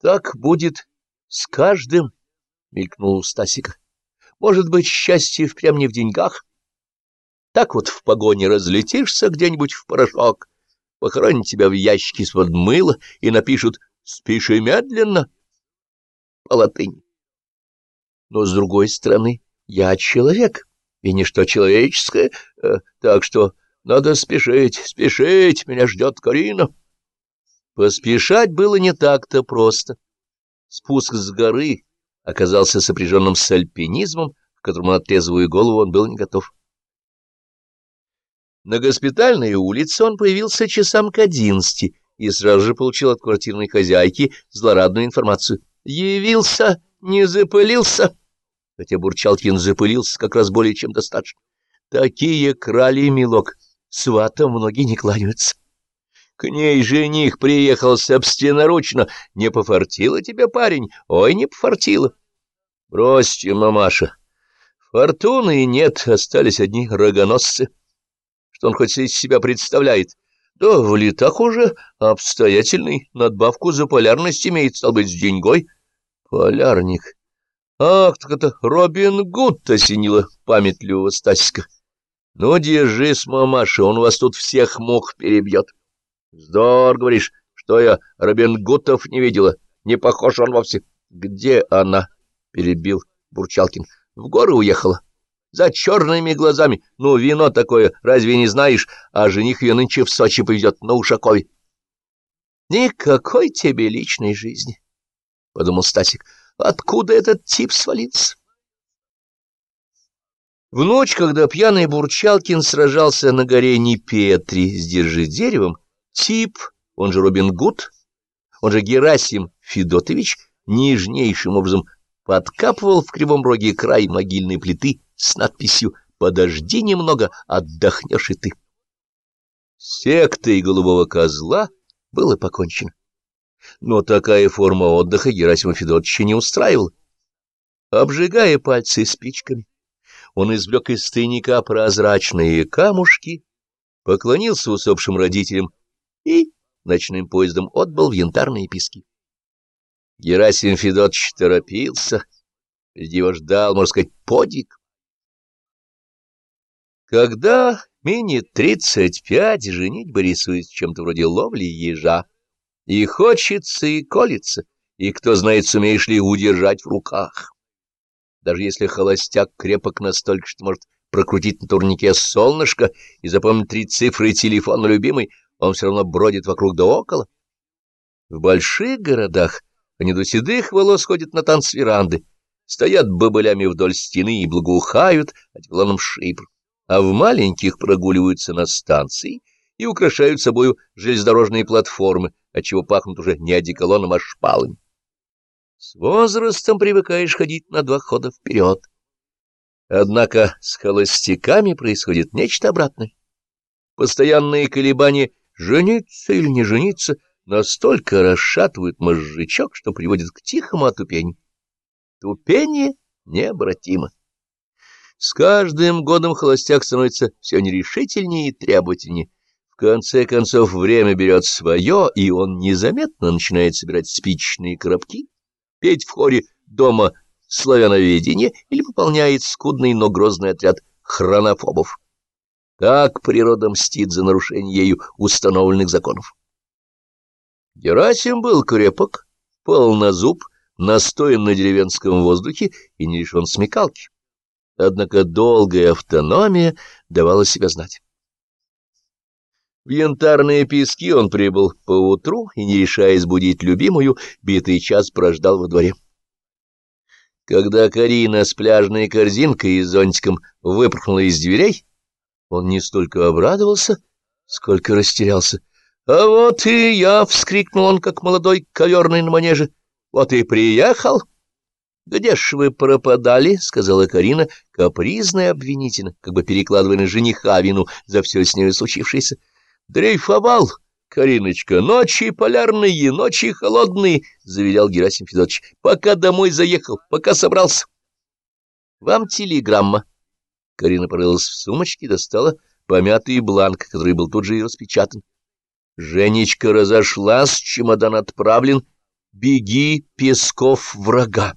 Так будет с каждым, — мелькнул у Стасика. Может быть, счастье впрямь не в деньгах? Так вот в погоне разлетишься где-нибудь в порошок, похоронят тебя в ящике из-под мыла и напишут «Спиши медленно» по латыни. Но, с другой стороны, я человек, и ничто человеческое, э, так что надо спешить, спешить, меня ждет Карина. Поспешать было не так-то просто. Спуск с горы оказался сопряженным с альпинизмом, к которому на трезвую голову он был не готов. На госпитальной улице он появился часам к одиннадцати и сразу же получил от квартирной хозяйки злорадную информацию. «Явился, не запылился!» Хотя Бурчалкин запылился как раз более чем достаточно. «Такие крали, милок, сватам многие не кланяются. К ней жених приехал собственноручно. Не пофартило тебе, парень? Ой, не пофартило!» «Бросьте, мамаша, фортуны нет, остались одни рогоносцы» что он хоть из себя представляет. Да, в летах уже обстоятельный, надбавку за полярность имеет, стал быть, с деньгой. Полярник. Ах, так это Робин Гуд осенила памятливого Стасика. Ну, держись, мамаша, он вас тут всех мух перебьет. Здор, говоришь, что я Робин Гутов не видела, не похож он вовсе. Где она? — перебил Бурчалкин. В горы уехала за черными глазами. Ну, вино такое, разве не знаешь? А жених ее нынче в Сочи повезет на Ушакове. Никакой тебе личной жизни, — подумал Стасик. Откуда этот тип свалился? В ночь, когда пьяный Бурчалкин сражался на горе Непетри с держи деревом, тип, он же Робин Гуд, он же Герасим Федотович, нежнейшим образом подкапывал в кривом роге край могильной плиты с надписью «Подожди немного, отдохнешь и ты». Сектой голубого козла было покончено. Но такая форма отдыха Герасима Федотовича не устраивала. Обжигая пальцы спичками, он извлек из тайника прозрачные камушки, поклонился усопшим родителям и ночным поездом отбыл в янтарные пески. Герасим Федотович торопился, ведь его ждал, можно сказать, подик. Когда минет тридцать пять, женитьба рисует чем-то вроде ловли ежа. И хочется, и колется, и кто знает, сумеешь ли удержать в руках. Даже если холостяк крепок настолько, что может прокрутить на турнике солнышко и запомнить три цифры телефона любимый, он все равно бродит вокруг да около. В больших городах они до седых волос ходят на танцверанды, стоят бобылями вдоль стены и благоухают отглоном шипр а в маленьких прогуливаются на станции и украшают собою железнодорожные платформы, отчего пахнут уже не одеколоном, а шпалами. С возрастом привыкаешь ходить на два хода вперед. Однако с холостяками происходит нечто обратное. Постоянные колебания жениться или не жениться настолько расшатывают мозжечок, что приводит к тихому отупению. Тупение необратимо. С каждым годом холостяк становится все нерешительнее и требовательнее. В конце концов, время берет свое, и он незаметно начинает собирать спичные коробки, петь в хоре дома славяноведения или пополняет скудный, но грозный отряд хронофобов. Так природа мстит за нарушение ею установленных законов. Герасим был крепок, полнозуб, настоен на деревенском воздухе и не лишен смекалки. Однако долгая автономия давала себя знать. В янтарные пески он прибыл поутру и, не решаясь будить любимую, битый час прождал во дворе. Когда Карина с пляжной корзинкой и зонтиком выпорхнула из дверей, он не столько обрадовался, сколько растерялся. — А вот и я! — вскрикнул он, как молодой коверный на манеже. — Вот и приехал! —— Где ж вы пропадали? — сказала Карина, капризная обвинительно, как бы перекладывая на жениха вину за все с нею случившееся. — Дрейфовал, Кариночка, ночи полярные, ночи холодные, — заверял Герасим Федорович, — пока домой заехал, пока собрался. — Вам телеграмма. Карина порылась в сумочке и достала помятый бланк, который был тут же и распечатан. Женечка разошлась, чемодан отправлен, Беги, Песков, врага.